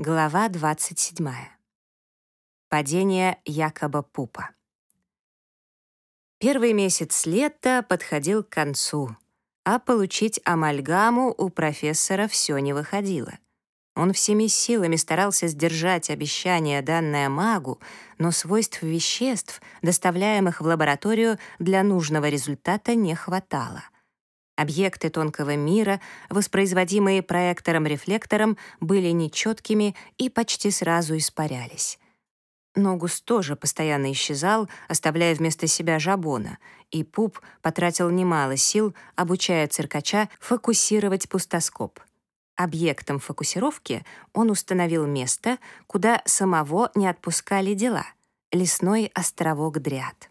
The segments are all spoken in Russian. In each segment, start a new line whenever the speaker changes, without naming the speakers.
Глава 27. Падение якобы пупа. Первый месяц лета подходил к концу, а получить амальгаму у профессора все не выходило. Он всеми силами старался сдержать обещание, данное магу, но свойств веществ, доставляемых в лабораторию, для нужного результата не хватало — Объекты тонкого мира, воспроизводимые проектором-рефлектором, были нечеткими и почти сразу испарялись. Ногус тоже постоянно исчезал, оставляя вместо себя жабона, и Пуп потратил немало сил, обучая циркача фокусировать пустоскоп. Объектом фокусировки он установил место, куда самого не отпускали дела — лесной островок Дриад.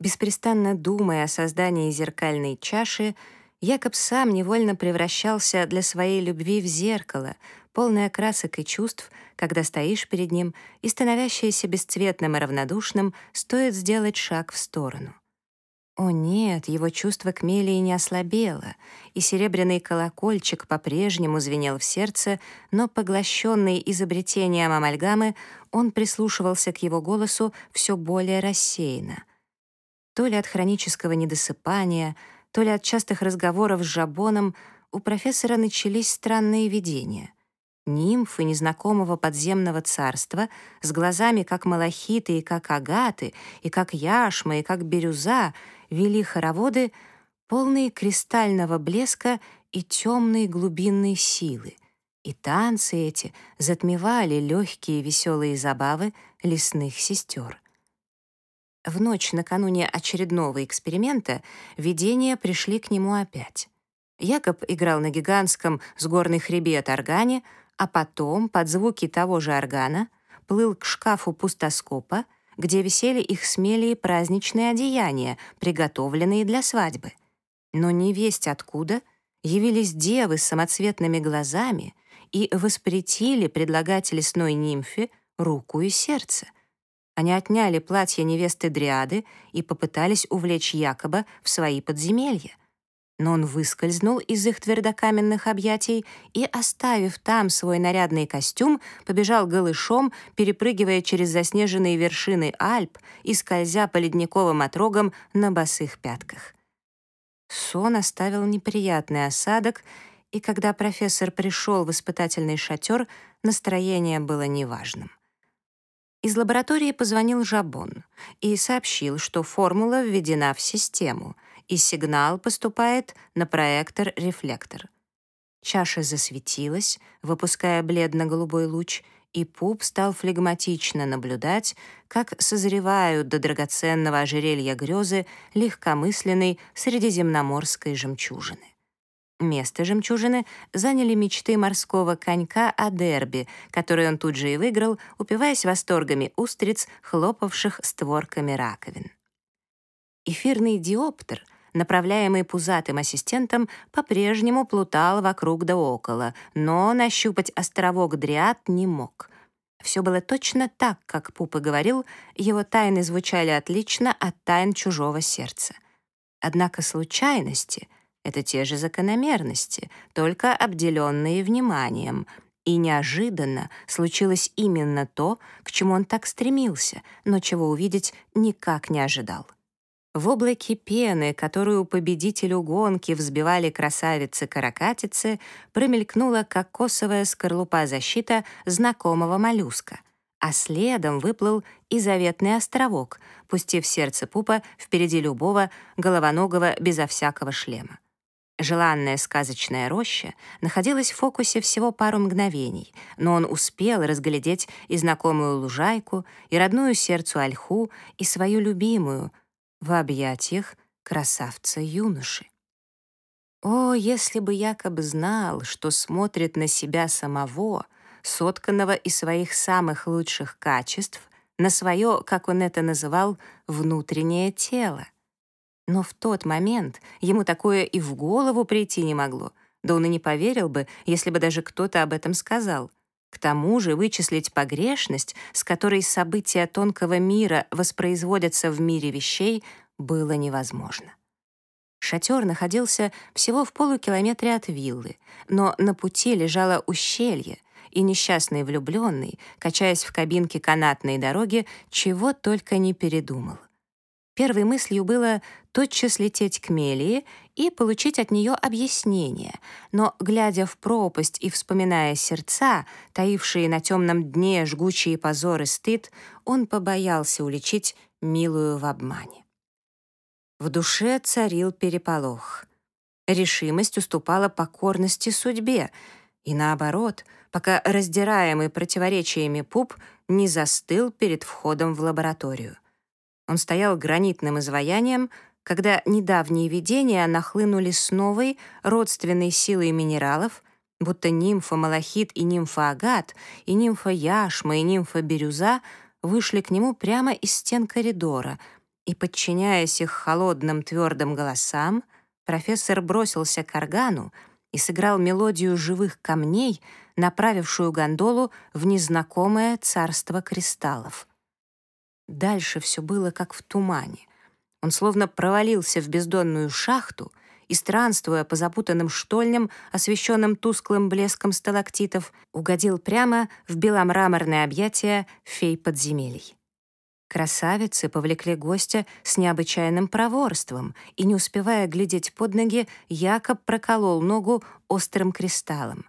Беспрестанно думая о создании зеркальной чаши, Якоб сам невольно превращался для своей любви в зеркало, полное красок и чувств, когда стоишь перед ним, и становящееся бесцветным и равнодушным, стоит сделать шаг в сторону. О нет, его чувство к Мелии не ослабело, и серебряный колокольчик по-прежнему звенел в сердце, но, поглощенный изобретением амальгамы, он прислушивался к его голосу все более рассеянно. То ли от хронического недосыпания — то ли от частых разговоров с Жабоном у профессора начались странные видения. Нимфы незнакомого подземного царства с глазами как малахиты и как агаты, и как яшма, и как бирюза вели хороводы, полные кристального блеска и темной глубинной силы. И танцы эти затмевали легкие веселые забавы лесных сестер. В ночь накануне очередного эксперимента видения пришли к нему опять. Якоб играл на гигантском с горный хребет органе, а потом, под звуки того же органа, плыл к шкафу пустоскопа, где висели их смелые праздничные одеяния, приготовленные для свадьбы. Но не весть откуда явились девы с самоцветными глазами и воспретили предлагать лесной нимфе руку и сердце — они отняли платье невесты Дриады и попытались увлечь Якоба в свои подземелья. Но он выскользнул из их твердокаменных объятий и, оставив там свой нарядный костюм, побежал голышом, перепрыгивая через заснеженные вершины Альп и скользя по ледниковым отрогам на босых пятках. Сон оставил неприятный осадок, и когда профессор пришел в испытательный шатер, настроение было неважным. Из лаборатории позвонил Жабон и сообщил, что формула введена в систему, и сигнал поступает на проектор-рефлектор. Чаша засветилась, выпуская бледно-голубой луч, и Пуп стал флегматично наблюдать, как созревают до драгоценного ожерелья грезы легкомысленной средиземноморской жемчужины. Место жемчужины заняли мечты морского конька о дерби, который он тут же и выиграл, упиваясь восторгами устриц, хлопавших створками раковин. Эфирный диоптер, направляемый пузатым ассистентом, по-прежнему плутал вокруг да около, но нащупать островок дриад не мог. Все было точно так, как Пупа говорил, его тайны звучали отлично от тайн чужого сердца. Однако случайности — это те же закономерности, только обделенные вниманием. И неожиданно случилось именно то, к чему он так стремился, но чего увидеть никак не ожидал. В облаке пены, которую победителю гонки взбивали красавицы-каракатицы, промелькнула кокосовая скорлупа защита знакомого моллюска, а следом выплыл и заветный островок, пустив сердце пупа впереди любого головоногого безо всякого шлема. Желанная сказочная роща находилась в фокусе всего пару мгновений, но он успел разглядеть и знакомую лужайку, и родную сердцу ольху, и свою любимую в объятиях красавца-юноши. О, если бы Якоб знал, что смотрит на себя самого, сотканного из своих самых лучших качеств, на свое, как он это называл, внутреннее тело — но в тот момент ему такое и в голову прийти не могло. Да он и не поверил бы, если бы даже кто-то об этом сказал. К тому же вычислить погрешность, с которой события тонкого мира воспроизводятся в мире вещей, было невозможно. Шатер находился всего в полукилометре от виллы, но на пути лежало ущелье, и несчастный влюбленный, качаясь в кабинке канатной дороги, чего только не передумал. Первой мыслью было тотчас лететь к Мелии и получить от нее объяснение, но, глядя в пропасть и вспоминая сердца, таившие на темном дне жгучие позоры стыд, он побоялся уличить милую в обмане. В душе царил переполох. Решимость уступала покорности судьбе, и наоборот, пока раздираемый противоречиями пуп не застыл перед входом в лабораторию. Он стоял гранитным изваянием, когда недавние видения нахлынули с новой, родственной силой минералов, будто нимфа Малахит и нимфа Агат, и нимфа Яшма, и нимфа Бирюза вышли к нему прямо из стен коридора, и, подчиняясь их холодным твердым голосам, профессор бросился к органу и сыграл мелодию живых камней, направившую гондолу в незнакомое царство кристаллов. Дальше все было как в тумане. Он словно провалился в бездонную шахту и, странствуя по запутанным штольням, освещенным тусклым блеском сталактитов, угодил прямо в беломраморное объятие фей подземелий. Красавицы повлекли гостя с необычайным проворством, и, не успевая глядеть под ноги, Якоб проколол ногу острым кристаллом.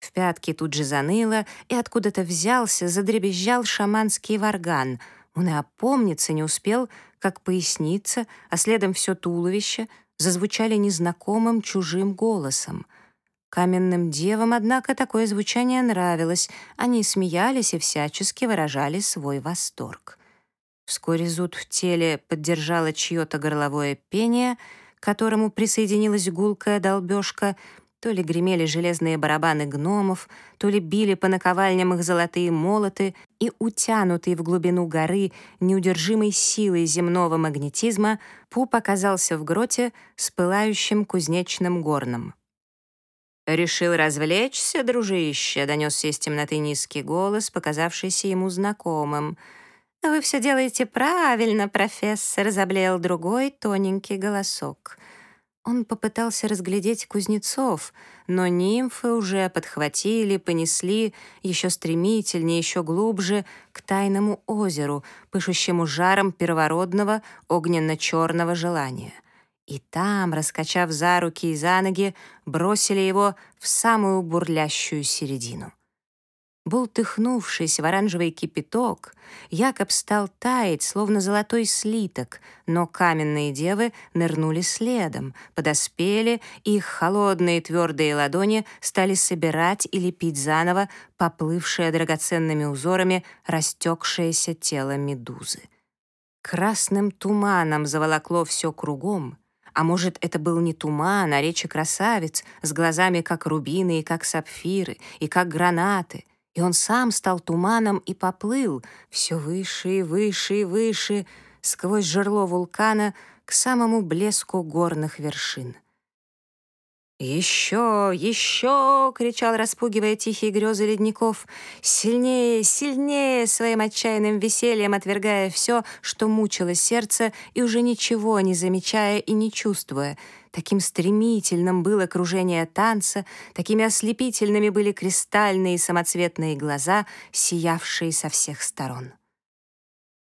В пятке тут же заныло, и откуда-то взялся, задребезжал шаманский варган — он и опомниться не успел, как поясница, а следом все туловище зазвучали незнакомым чужим голосом. Каменным девам, однако, такое звучание нравилось. Они смеялись и всячески выражали свой восторг. Вскоре зуд в теле поддержало чье-то горловое пение, к которому присоединилась гулкая долбежка, то ли гремели железные барабаны гномов, то ли били по наковальням их золотые молоты, и, утянутый в глубину горы неудержимой силой земного магнетизма, Пуп оказался в гроте с пылающим кузнечным горном. «Решил развлечься, дружище?» — донесся из темноты низкий голос, показавшийся ему знакомым. «Вы все делаете правильно, профессор», — заблеял другой тоненький голосок — он попытался разглядеть кузнецов, но нимфы уже подхватили, понесли еще стремительнее, еще глубже к тайному озеру, пышущему жаром первородного огненно-черного желания. И там, раскачав за руки и за ноги, бросили его в самую бурлящую середину. Бултыхнувшись в оранжевый кипяток, Якоб стал таять, словно золотой слиток, но каменные девы нырнули следом, подоспели, и их холодные твердые ладони стали собирать и лепить заново поплывшее драгоценными узорами растекшееся тело медузы. Красным туманом заволокло все кругом, а может, это был не туман, а речи красавиц с глазами, как рубины и как сапфиры, и как гранаты, и он сам стал туманом и поплыл все выше и выше и выше сквозь жерло вулкана к самому блеску горных вершин. «Еще, еще!» — кричал, распугивая тихие грезы ледников. «Сильнее, сильнее!» — своим отчаянным весельем отвергая все, что мучило сердце, и уже ничего не замечая и не чувствуя. Таким стремительным было кружение танца, такими ослепительными были кристальные самоцветные глаза, сиявшие со всех сторон.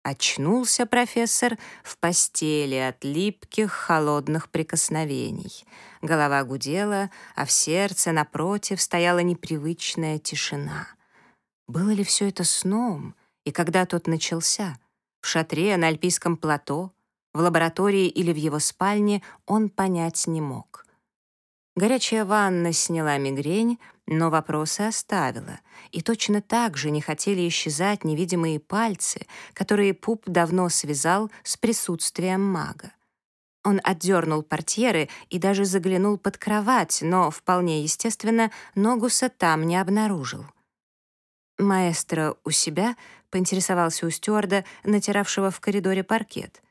Очнулся профессор в постели от липких холодных прикосновений. Голова гудела, а в сердце напротив стояла непривычная тишина. Было ли все это сном? И когда тот начался? В шатре на Альпийском плато? В лаборатории или в его спальне он понять не мог. Горячая ванна сняла мигрень, но вопросы оставила, и точно так же не хотели исчезать невидимые пальцы, которые Пуп давно связал с присутствием мага. Он отдернул портьеры и даже заглянул под кровать, но, вполне естественно, Ногуса там не обнаружил. Маэстро у себя поинтересовался у стюарда, натиравшего в коридоре паркет.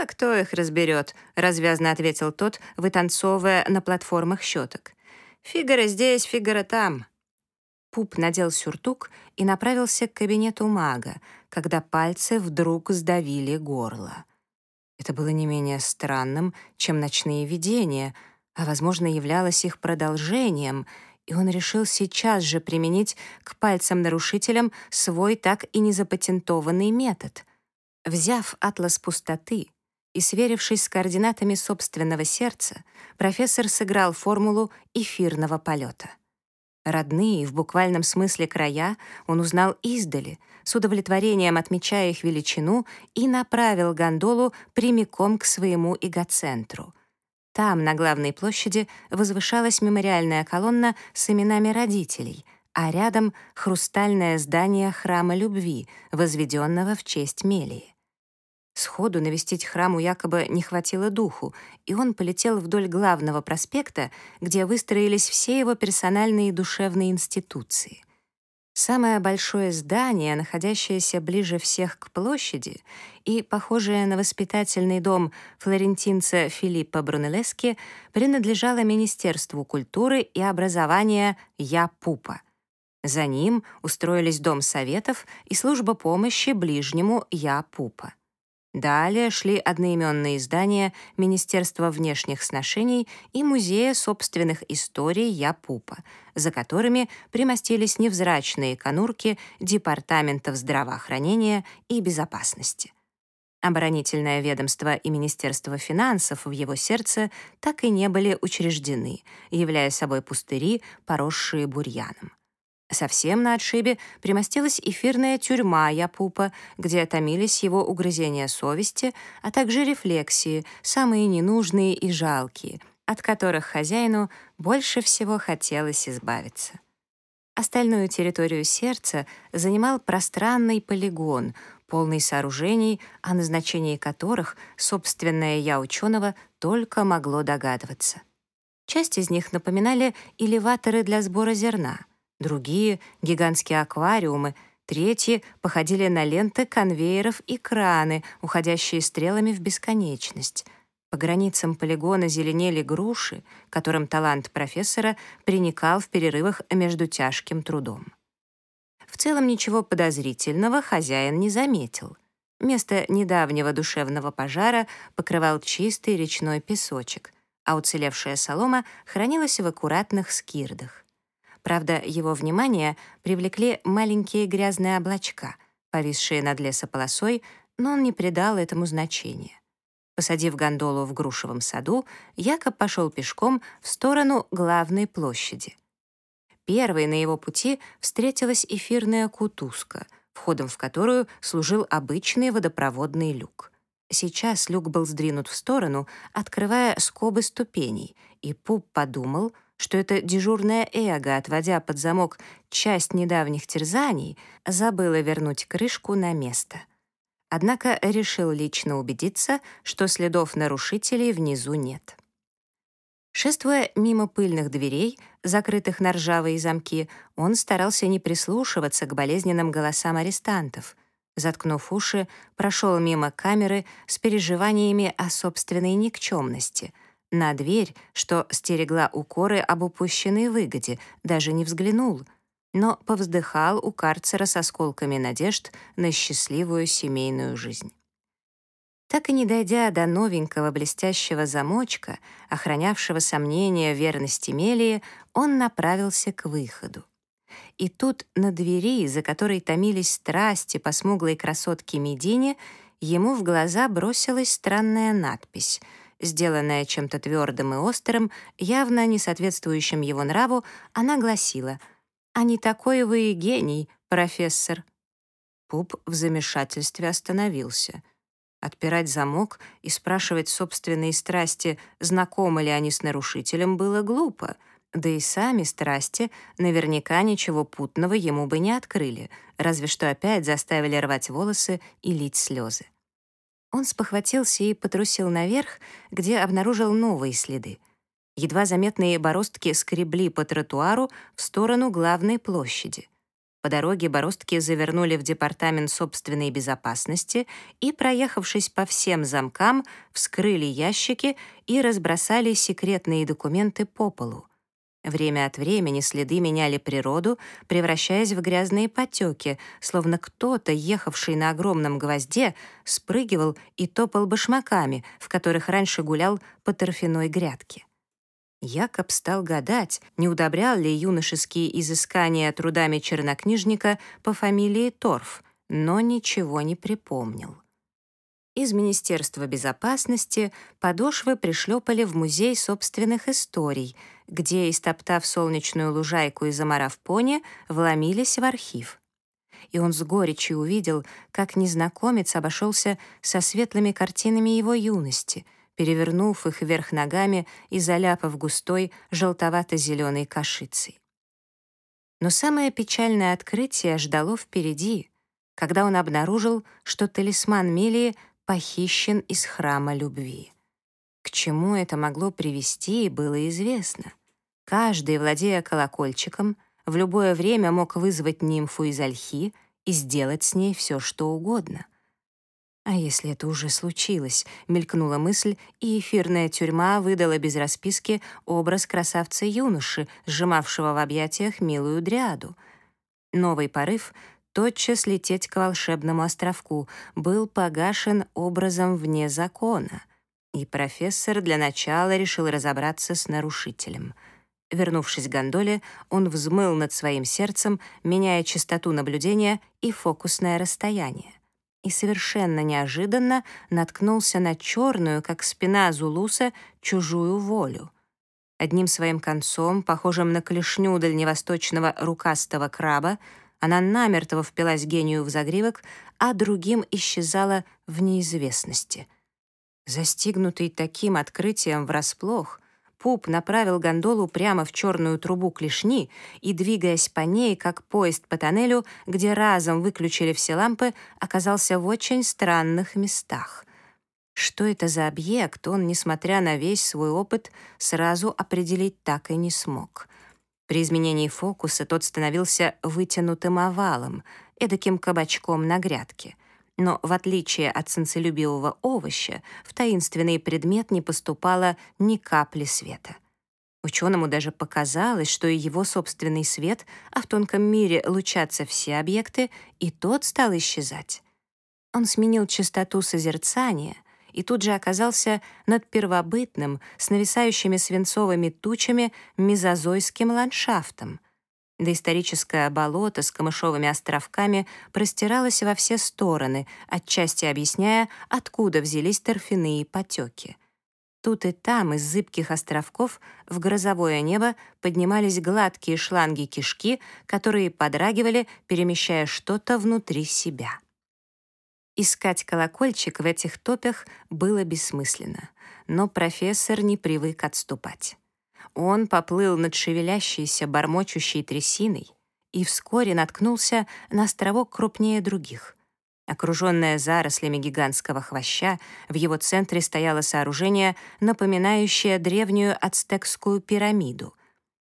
«А кто их разберет?» — развязно ответил тот, вытанцовывая на платформах щеток. Фигара здесь, Фигара там». Пуп надел сюртук и направился к кабинету мага, когда пальцы вдруг сдавили горло. Это было не менее странным, чем ночные видения, а, возможно, являлось их продолжением, и он решил сейчас же применить к пальцам-нарушителям свой так и не запатентованный метод. Взяв атлас пустоты и сверившись с координатами собственного сердца, профессор сыграл формулу эфирного полета. Родные, в буквальном смысле края, он узнал издали, с удовлетворением отмечая их величину, и направил гондолу прямиком к своему эгоцентру — там, на главной площади, возвышалась мемориальная колонна с именами родителей, а рядом — хрустальное здание Храма Любви, возведенного в честь Мелии. Сходу навестить храму якобы не хватило духу, и он полетел вдоль главного проспекта, где выстроились все его персональные и душевные институции — Самое большое здание, находящееся ближе всех к площади и похожее на воспитательный дом флорентинца Филиппа Брунеллески, принадлежало Министерству культуры и образования Я Пупа. За ним устроились Дом советов и служба помощи ближнему Я Пупа. Далее шли одноименные издания Министерства внешних сношений и Музея собственных историй Япупа, за которыми примостились невзрачные конурки Департаментов здравоохранения и безопасности. Оборонительное ведомство и Министерство финансов в его сердце так и не были учреждены, являя собой пустыри, поросшие бурьяном. Совсем на отшибе примостилась эфирная тюрьма Япупа, где томились его угрызения совести, а также рефлексии, самые ненужные и жалкие, от которых хозяину больше всего хотелось избавиться. Остальную территорию сердца занимал пространный полигон, полный сооружений, о назначении которых собственное «я» ученого только могло догадываться. Часть из них напоминали элеваторы для сбора зерна — другие — гигантские аквариумы, третьи походили на ленты конвейеров и краны, уходящие стрелами в бесконечность. По границам полигона зеленели груши, которым талант профессора приникал в перерывах между тяжким трудом. В целом ничего подозрительного хозяин не заметил. Место недавнего душевного пожара покрывал чистый речной песочек, а уцелевшая солома хранилась в аккуратных скирдах. Правда, его внимание привлекли маленькие грязные облачка, повисшие над лесополосой, но он не придал этому значения. Посадив гондолу в грушевом саду, Якоб пошел пешком в сторону главной площади. Первой на его пути встретилась эфирная кутузка, входом в которую служил обычный водопроводный люк. Сейчас люк был сдвинут в сторону, открывая скобы ступеней, и Пуп подумал, что это дежурное эго, отводя под замок часть недавних терзаний, забыло вернуть крышку на место. Однако решил лично убедиться, что следов нарушителей внизу нет. Шествуя мимо пыльных дверей, закрытых на ржавые замки, он старался не прислушиваться к болезненным голосам арестантов. Заткнув уши, прошел мимо камеры с переживаниями о собственной никчемности — на дверь, что стерегла укоры об упущенной выгоде, даже не взглянул, но повздыхал у карцера с осколками надежд на счастливую семейную жизнь. Так и не дойдя до новенького блестящего замочка, охранявшего сомнения верности Мелии, он направился к выходу. И тут на двери, за которой томились страсти по смуглой красотке Медине, ему в глаза бросилась странная надпись — Сделанная чем-то твердым и острым, явно не соответствующим его нраву, она гласила «А не такой вы и гений, профессор». Пуп в замешательстве остановился. Отпирать замок и спрашивать собственные страсти, знакомы ли они с нарушителем, было глупо, да и сами страсти наверняка ничего путного ему бы не открыли, разве что опять заставили рвать волосы и лить слезы. Он спохватился и потрусил наверх, где обнаружил новые следы. Едва заметные бороздки скребли по тротуару в сторону главной площади. По дороге бороздки завернули в департамент собственной безопасности и, проехавшись по всем замкам, вскрыли ящики и разбросали секретные документы по полу. Время от времени следы меняли природу, превращаясь в грязные потеки, словно кто-то, ехавший на огромном гвозде, спрыгивал и топал башмаками, в которых раньше гулял по торфяной грядке. Якоб стал гадать, не удобрял ли юношеские изыскания трудами чернокнижника по фамилии Торф, но ничего не припомнил. Из Министерства безопасности подошвы пришлепали в музей собственных историй, где, истоптав солнечную лужайку и заморав пони, вломились в архив. И он с горечью увидел, как незнакомец обошелся со светлыми картинами его юности — перевернув их вверх ногами и заляпав густой желтовато-зеленой кашицей. Но самое печальное открытие ждало впереди, когда он обнаружил, что талисман Мелии похищен из храма любви. К чему это могло привести, было известно. Каждый, владея колокольчиком, в любое время мог вызвать нимфу из ольхи и сделать с ней все, что угодно. А если это уже случилось, мелькнула мысль, и эфирная тюрьма выдала без расписки образ красавца-юноши, сжимавшего в объятиях милую дриаду. Новый порыв тотчас лететь к волшебному островку был погашен образом вне закона, и профессор для начала решил разобраться с нарушителем. Вернувшись к гондоле, он взмыл над своим сердцем, меняя частоту наблюдения и фокусное расстояние и совершенно неожиданно наткнулся на черную, как спина Зулуса, чужую волю. Одним своим концом, похожим на клешню дальневосточного рукастого краба, она намертво впилась гению в загривок, а другим исчезала в неизвестности. Застигнутый таким открытием врасплох, Пуп направил гондолу прямо в черную трубу клешни и, двигаясь по ней, как поезд по тоннелю, где разом выключили все лампы, оказался в очень странных местах. Что это за объект, он, несмотря на весь свой опыт, сразу определить так и не смог. При изменении фокуса тот становился вытянутым овалом, эдаким кабачком на грядке — но в отличие от солнцелюбивого овоща, в таинственный предмет не поступало ни капли света. Ученому даже показалось, что и его собственный свет, а в тонком мире лучатся все объекты, и тот стал исчезать. Он сменил частоту созерцания и тут же оказался над первобытным, с нависающими свинцовыми тучами, мезозойским ландшафтом — Доисторическое болото с камышовыми островками простиралось во все стороны, отчасти объясняя, откуда взялись торфяные потеки. Тут и там из зыбких островков в грозовое небо поднимались гладкие шланги кишки, которые подрагивали, перемещая что-то внутри себя. Искать колокольчик в этих топях было бессмысленно, но профессор не привык отступать. Он поплыл над шевелящейся, бормочущей трясиной и вскоре наткнулся на островок крупнее других. Окруженное зарослями гигантского хвоща, в его центре стояло сооружение, напоминающее древнюю ацтекскую пирамиду.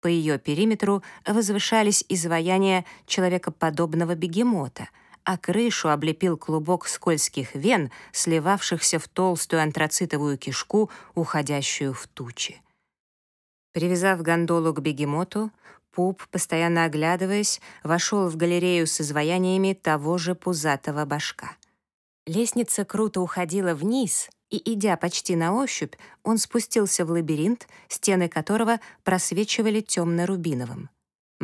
По ее периметру возвышались изваяния человекоподобного бегемота, а крышу облепил клубок скользких вен, сливавшихся в толстую антрацитовую кишку, уходящую в тучи. Привязав гондолу к бегемоту, Пуп, постоянно оглядываясь, вошел в галерею с изваяниями того же пузатого башка. Лестница круто уходила вниз, и, идя почти на ощупь, он спустился в лабиринт, стены которого просвечивали темно-рубиновым.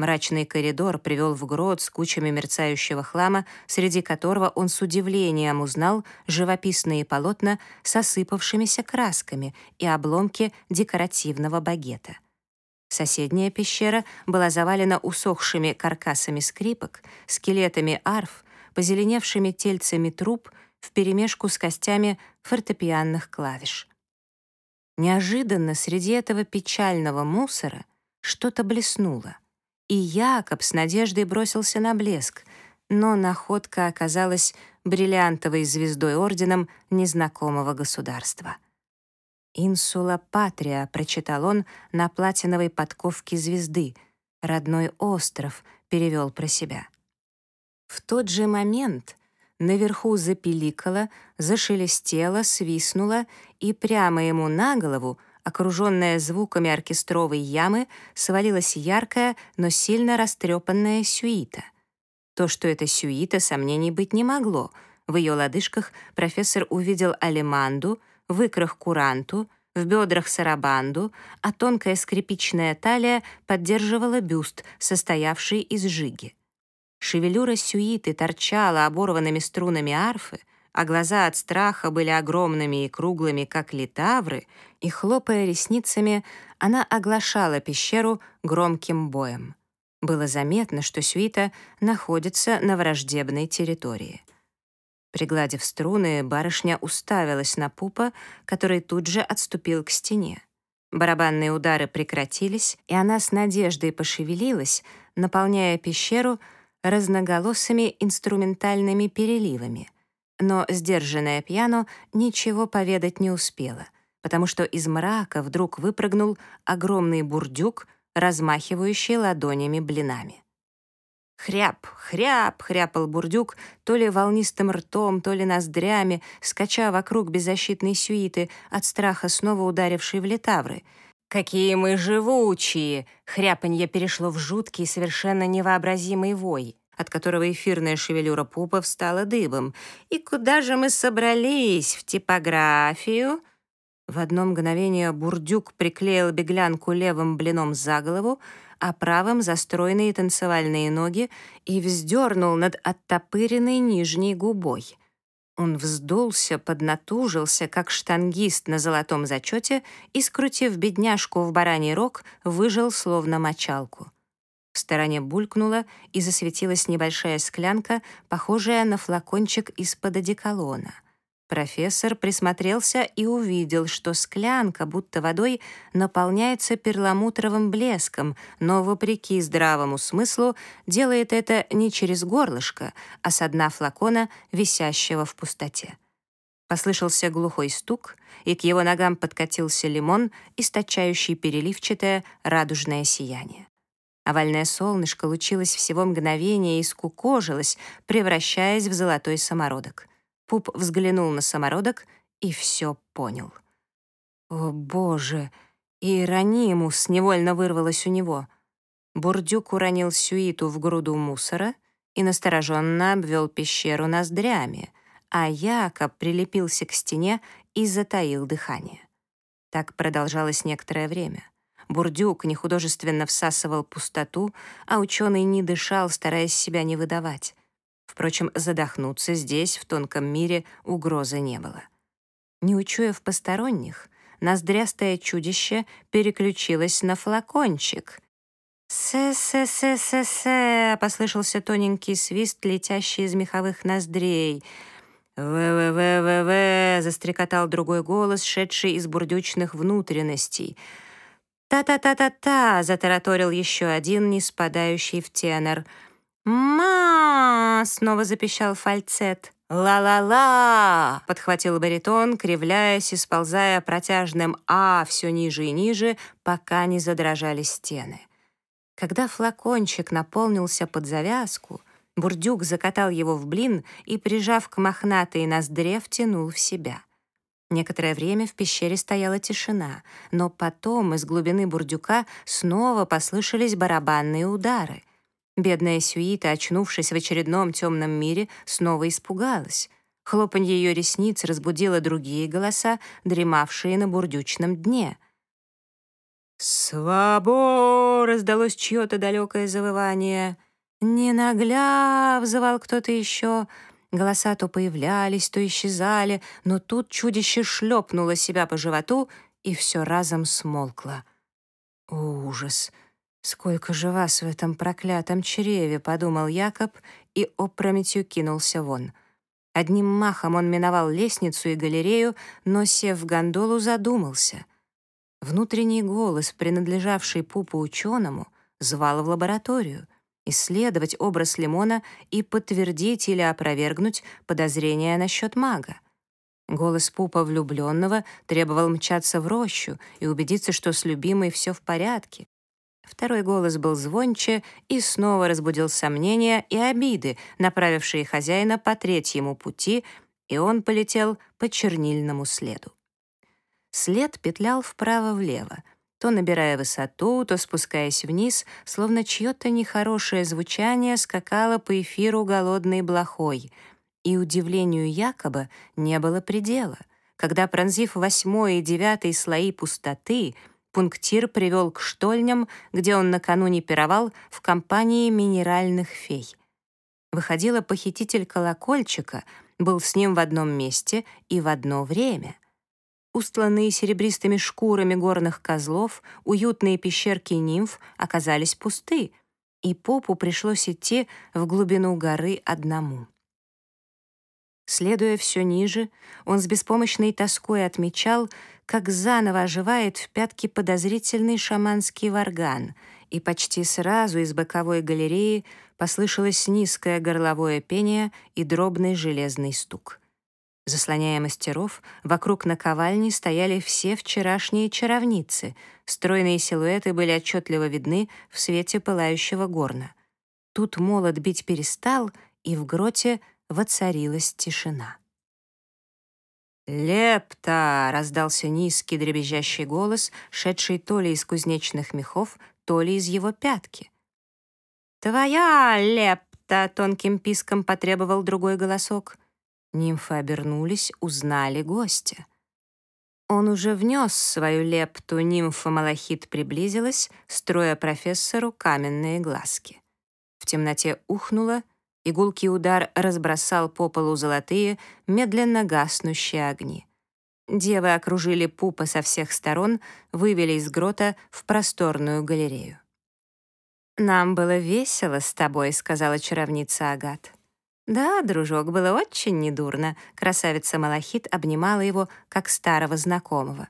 Мрачный коридор привел в грот с кучами мерцающего хлама, среди которого он с удивлением узнал живописные полотна с осыпавшимися красками и обломки декоративного багета. Соседняя пещера была завалена усохшими каркасами скрипок, скелетами арф, позеленевшими тельцами труб вперемешку с костями фортепианных клавиш. Неожиданно среди этого печального мусора что-то блеснуло — и Якоб с надеждой бросился на блеск, но находка оказалась бриллиантовой звездой орденом незнакомого государства. «Инсула Патрия», — прочитал он на платиновой подковке звезды. «Родной остров», — перевел про себя. В тот же момент наверху запиликало, зашелестело, свистнуло, и прямо ему на голову — окруженная звуками оркестровой ямы, свалилась яркая, но сильно растрепанная сюита. То, что это сюита, сомнений быть не могло. В ее лодыжках профессор увидел алеманду, выкрах куранту, в в бедрах сарабанду, а тонкая скрипичная талия поддерживала бюст, состоявший из жиги. Шевелюра сюиты торчала оборванными струнами арфы, а глаза от страха были огромными и круглыми, как литавры, и, хлопая ресницами, она оглашала пещеру громким боем. Было заметно, что сюита находится на враждебной территории. Пригладив струны, барышня уставилась на пупа, который тут же отступил к стене. Барабанные удары прекратились, и она с надеждой пошевелилась, наполняя пещеру разноголосыми инструментальными переливами. Но сдержанная пьяно ничего поведать не успела, потому что из мрака вдруг выпрыгнул огромный бурдюк, размахивающий ладонями блинами. Хряп, хряп, хряпал бурдюк, то ли волнистым ртом, то ли ноздрями, скача вокруг беззащитной сюиты, от страха снова ударившей в летавры. «Какие мы живучие!» Хряпанье перешло в жуткий, совершенно невообразимый вой, от которого эфирная шевелюра пупа встала дыбом. «И куда же мы собрались? В типографию?» В одно мгновение бурдюк приклеил беглянку левым блином за голову, а правым за стройные танцевальные ноги и вздернул над оттопыренной нижней губой. Он вздулся, поднатужился, как штангист на золотом зачете и, скрутив бедняжку в бараний рог, выжил словно мочалку. В стороне булькнула и засветилась небольшая склянка, похожая на флакончик из-под одеколона — Профессор присмотрелся и увидел, что склянка, будто водой, наполняется перламутровым блеском, но, вопреки здравому смыслу, делает это не через горлышко, а с дна флакона, висящего в пустоте. Послышался глухой стук, и к его ногам подкатился лимон, источающий переливчатое радужное сияние. Овальное солнышко лучилось всего мгновение и скукожилось, превращаясь в золотой самородок. Пуп взглянул на самородок и все понял. «О, боже!» И Ранимус невольно вырвалось у него. Бурдюк уронил сюиту в груду мусора и настороженно обвел пещеру ноздрями, а Якоб прилепился к стене и затаил дыхание. Так продолжалось некоторое время. Бурдюк нехудожественно всасывал пустоту, а ученый не дышал, стараясь себя не выдавать. Впрочем, задохнуться здесь, в тонком мире, угрозы не было. Не учуяв посторонних, ноздрястое чудище переключилось на флакончик. «Се-се-се-се-се!» — послышался тоненький свист, летящий из меховых ноздрей. «В-в-в-в-в!» — застрекотал другой голос, шедший из бурдючных внутренностей. «Та-та-та-та-та!» — затараторил еще один, не спадающий в тенор — «Ма!» — снова запищал фальцет. «Ла-ла-ла!» — подхватил баритон, кривляясь и сползая протяжным «а» все ниже и ниже, пока не задрожали стены. Когда флакончик наполнился под завязку, бурдюк закатал его в блин и, прижав к мохнатой ноздре, втянул в себя. Некоторое время в пещере стояла тишина, но потом из глубины бурдюка снова послышались барабанные удары — Бедная Сюита, очнувшись в очередном темном мире, снова испугалась. Хлопанье ее ресниц разбудило другие голоса, дремавшие на бурдючном дне. «Свобо!» — раздалось чье-то далекое завывание. «Не нагляв!» — взывал кто-то еще. Голоса то появлялись, то исчезали, но тут чудище шлепнуло себя по животу, и все разом смолкло. Ужас! «Сколько же вас в этом проклятом чреве!» — подумал Якоб и опрометью кинулся вон. Одним махом он миновал лестницу и галерею, но, сев в гондолу, задумался. Внутренний голос, принадлежавший пупу ученому, звал в лабораторию исследовать образ лимона и подтвердить или опровергнуть подозрения насчет мага. Голос пупа влюбленного требовал мчаться в рощу и убедиться, что с любимой все в порядке. Второй голос был звонче и снова разбудил сомнения и обиды, направившие хозяина по третьему пути, и он полетел по чернильному следу. След петлял вправо-влево, то набирая высоту, то спускаясь вниз, словно чье-то нехорошее звучание скакало по эфиру голодной блохой, и удивлению якобы не было предела. когда, пронзив восьмой и девятый слои пустоты, пунктир привел к штольням, где он накануне пировал в компании минеральных фей. Выходила похититель колокольчика, был с ним в одном месте и в одно время. Устланные серебристыми шкурами горных козлов, уютные пещерки нимф оказались пусты, и попу пришлось идти в глубину горы одному. Следуя все ниже, он с беспомощной тоской отмечал, как заново оживает в пятке подозрительный шаманский варган, и почти сразу из боковой галереи послышалось низкое горловое пение и дробный железный стук. Заслоняя мастеров, вокруг наковальни стояли все вчерашние чаровницы. Стройные силуэты были отчетливо видны в свете пылающего горна. Тут молот бить перестал, и в гроте воцарилась тишина. «Лепта!» — раздался низкий дребезжащий голос, шедший то ли из кузнечных мехов, то ли из его пятки. «Твоя лепта!» — тонким писком потребовал другой голосок. Нимфы обернулись, узнали гостя. Он уже внес свою лепту, нимфа Малахит приблизилась, строя профессору каменные глазки. В темноте ухнуло, Игулкий удар разбросал по полу золотые, медленно гаснущие огни. Девы окружили пупа со всех сторон, вывели из грота в просторную галерею. «Нам было весело с тобой», — сказала чаровница Агат. «Да, дружок, было очень недурно», — красавица Малахит обнимала его, как старого знакомого.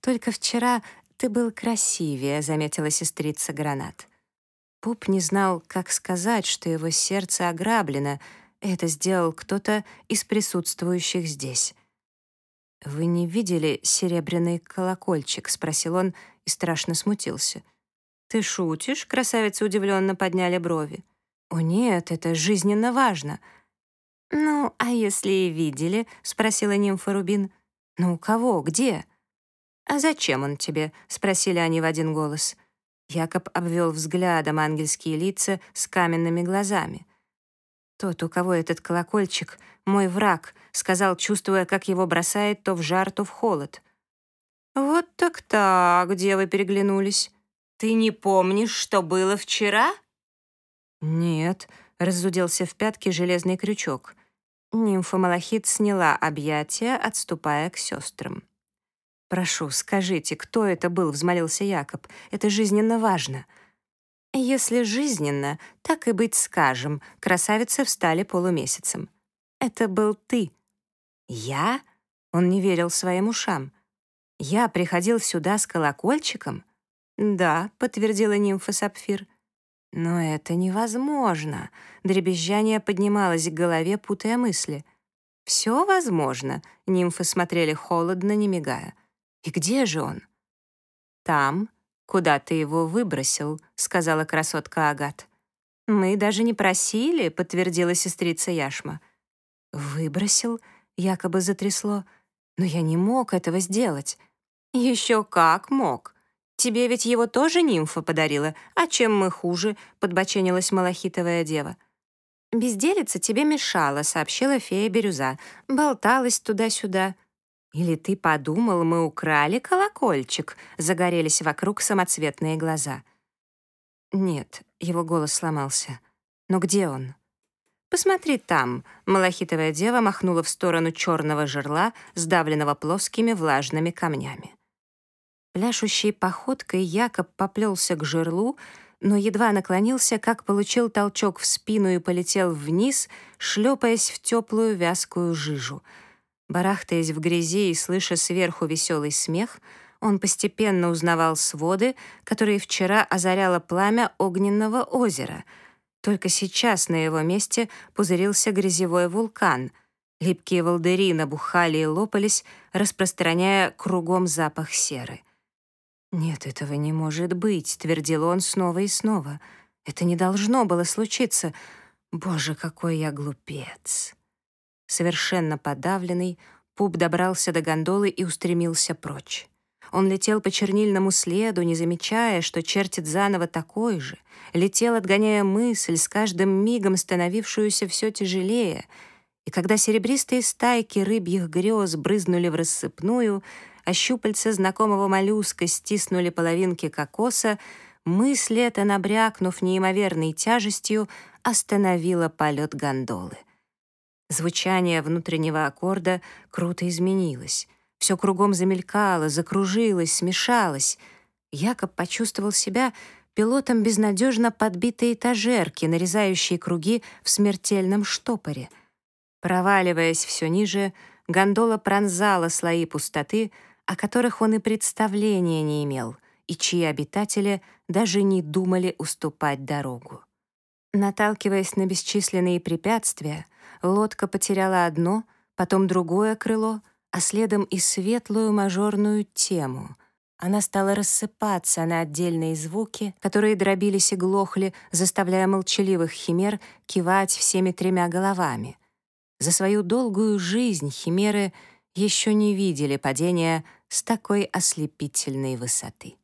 «Только вчера ты был красивее», — заметила сестрица Гранат. Пуп не знал, как сказать, что его сердце ограблено. Это сделал кто-то из присутствующих здесь. «Вы не видели серебряный колокольчик?» — спросил он и страшно смутился. «Ты шутишь?» — красавицы удивленно подняли брови. «О нет, это жизненно важно». «Ну, а если и видели?» — спросила нимфа Рубин. «Ну, у кого? Где?» «А зачем он тебе?» — спросили они в один голос. Якоб обвел взглядом ангельские лица с каменными глазами. «Тот, у кого этот колокольчик, мой враг», — сказал, чувствуя, как его бросает то в жар, то в холод. «Вот так-так, где вы переглянулись? Ты не помнишь, что было вчера?» «Нет», — разуделся в пятке железный крючок. Нимфа Малахит сняла объятия, отступая к сестрам. «Прошу, скажите, кто это был?» — взмолился Якоб. «Это жизненно важно». «Если жизненно, так и быть скажем», — красавицы встали полумесяцем. «Это был ты». «Я?» — он не верил своим ушам. «Я приходил сюда с колокольчиком?» «Да», — подтвердила нимфа Сапфир. «Но это невозможно», — дребезжание поднималось к голове, путая мысли. «Все возможно», — нимфы смотрели холодно, не мигая. И где же он? Там, куда ты его выбросил, сказала красотка Агат. Мы даже не просили, подтвердила сестрица Яшма. Выбросил, якобы затрясло. Но я не мог этого сделать. Еще как мог. Тебе ведь его тоже нимфа подарила, а чем мы хуже, подбоченилась малахитовая дева. «Безделица тебе мешала», — сообщила фея Бирюза. Болталась туда-сюда. «Или ты подумал, мы украли колокольчик?» — загорелись вокруг самоцветные глаза. «Нет», — его голос сломался. «Но где он?» «Посмотри там», — малахитовая дева махнула в сторону черного жерла, сдавленного плоскими влажными камнями. Пляшущей походкой Якоб поплелся к жерлу, но едва наклонился, как получил толчок в спину и полетел вниз, шлепаясь в теплую вязкую жижу — Барахтаясь в грязи и слыша сверху веселый смех, он постепенно узнавал своды, которые вчера озаряло пламя огненного озера. Только сейчас на его месте пузырился грязевой вулкан. Липкие волдыри набухали и лопались, распространяя кругом запах серы. «Нет, этого не может быть», — твердил он снова и снова. «Это не должно было случиться. Боже, какой я глупец!» Совершенно подавленный, Пуп добрался до гондолы и устремился прочь. Он летел по чернильному следу, не замечая, что чертит заново такой же, летел, отгоняя мысль, с каждым мигом становившуюся все тяжелее, И когда серебристые стайки рыбьих грез брызнули в рассыпную, а щупальца знакомого моллюска стиснули половинки кокоса, мысль эта, набрякнув неимоверной тяжестью, остановила полет гондолы. Звучание внутреннего аккорда круто изменилось. Все кругом замелькало, закружилось, смешалось. Якоб почувствовал себя пилотом безнадежно подбитой этажерки, нарезающей круги в смертельном штопоре. Проваливаясь все ниже, гондола пронзала слои пустоты, о которых он и представления не имел, и чьи обитатели даже не думали уступать дорогу. Наталкиваясь на бесчисленные препятствия, лодка потеряла одно, потом другое крыло, а следом и светлую мажорную тему. Она стала рассыпаться на отдельные звуки, которые дробились и глохли, заставляя молчаливых химер кивать всеми тремя головами. За свою долгую жизнь химеры еще не видели падения с такой ослепительной высоты.